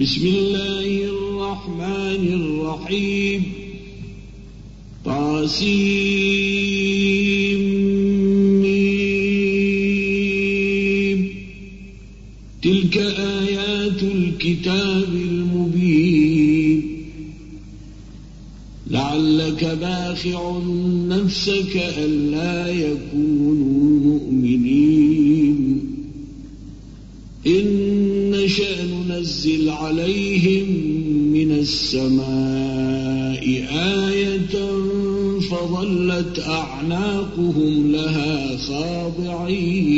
بسم الله الرحمن الرحيم. طاسيم. تلك آيات الكتاب المبين. لعلك باخع نفسك ألا يكونوا فظلت أعناقهم لها خاضعين.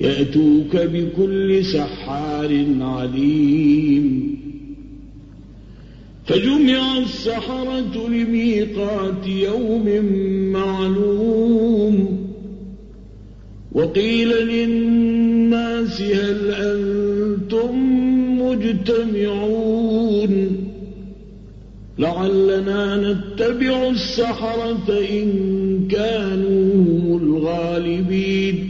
يأتوك بكل سحار عليم. فجمع السحرة لميقات يوم معلوم. وقيل للناس هل أنتم مجتمعون؟ لعلنا نتبع السحرة إن كانوا الغالبين.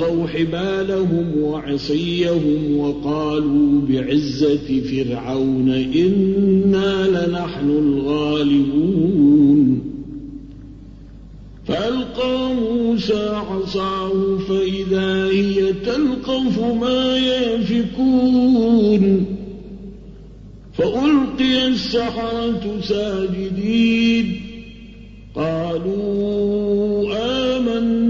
فألقوا حبالهم وعصيهم وقالوا بعزة فرعون إنا لنحن الغالبون. فألقى موسى عصاه فإذا هي تلقف ما يافكون فألقي السحرة ساجدين. قالوا آمنا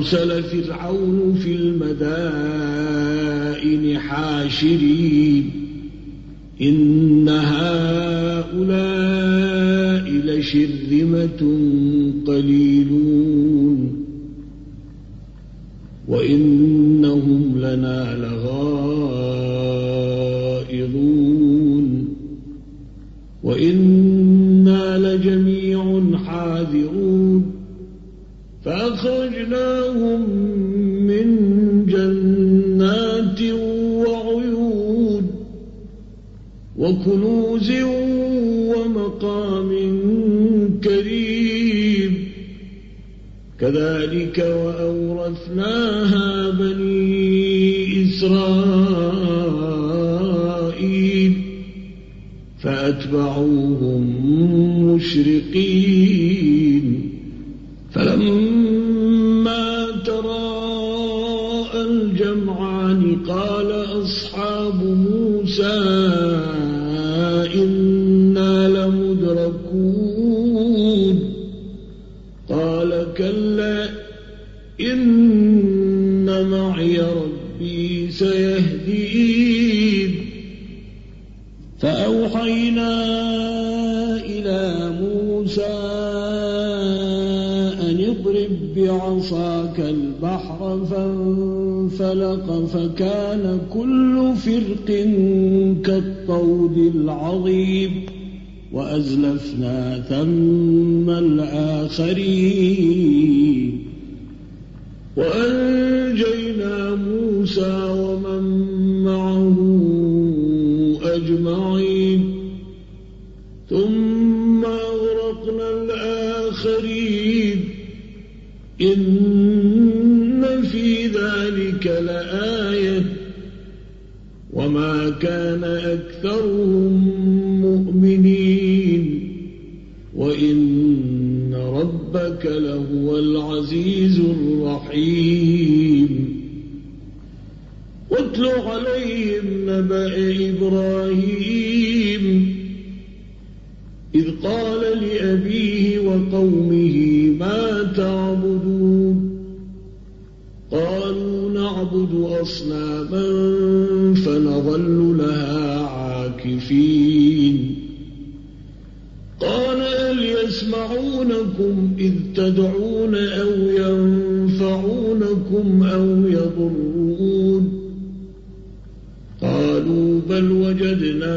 فأرسل فرعون في المدائن حاشرين. إن هؤلاء لشرذمة قليلون. وإنهم لنا لغائظون إسرائيل فأتبعوهم مشرقين. موسى يضرون قالوا بل وجدنا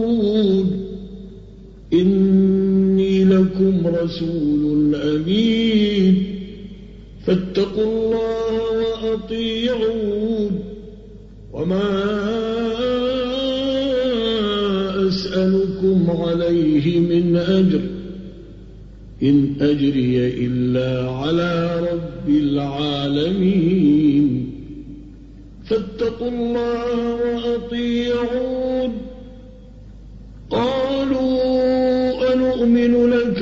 لكم رسول أمين فاتقوا الله وأطيعون وما أسألكم عليه من أجر. إن أجري إلا على رب العالمين. فاتقوا الله وأطيعون. قالوا أنؤمن لك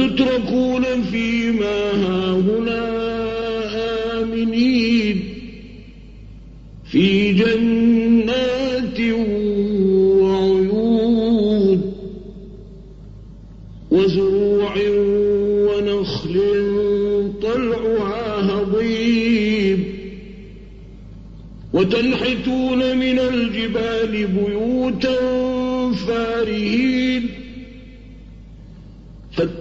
أتتركون فيما هاهنا آمنين في جنات وعيون وزروع ونخل طلعها هضيم وتنحتون من الجبال بيوتا فارهين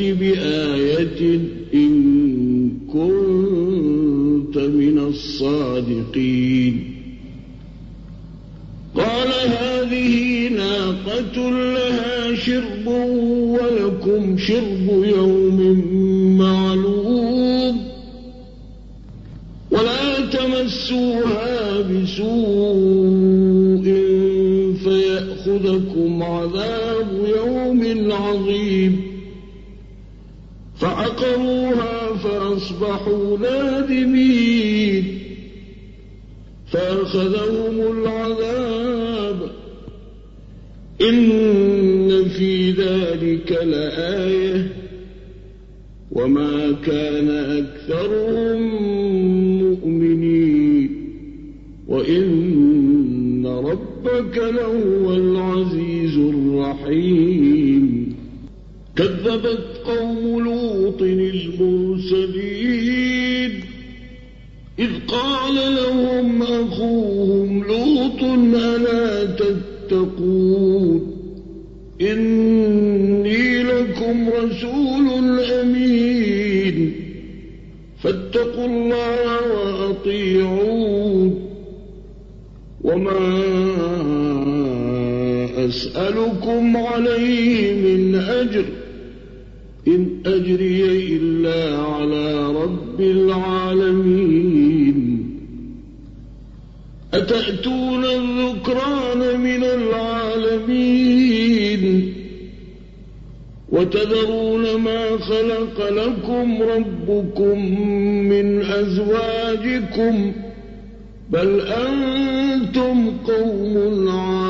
فأت بآية إن كنت من الصادقين. قال هذه ناقة لها شرب ولكم شرب يوم معلوم. ولا تمسوها بسوء فيأخذكم عذاب يوم عظيم. فعقروها فأصبحوا نادمين. فأخذهم العذاب. إن في ذلك لآية. وما كان أكثرهم مؤمنين. وإن ربك لهو العزيز الرحيم. كذبت المرسلين إذ قال لهم أخوهم لوط ألا تتقون؟ إني لكم رسول أمين. فاتقوا الله وأطيعون. وما أسألكم عليه إن أجري إلا على رب العالمين. أتأتون الذكران من العالمين؟ وتذرون ما خلق لكم ربكم من أزواجكم. بل أنتم قوم عادون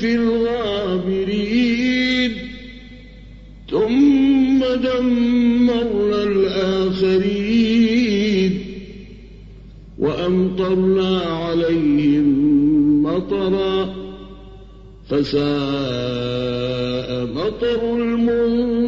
في الغابرين. ثم دمرنا الآخرين. وأمطرنا عليهم مطرا. فساء مطر المنذرين.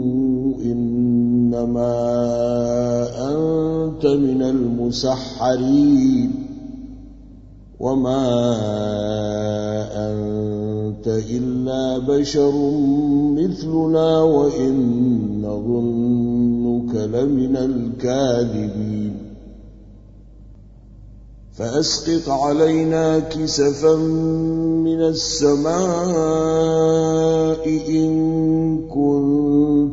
إنما أنت من المسحرين وما أنت إلا بشر مثلنا وإن نظنك لمن الكاذبين. فأسقط علينا كسفا من السماء إن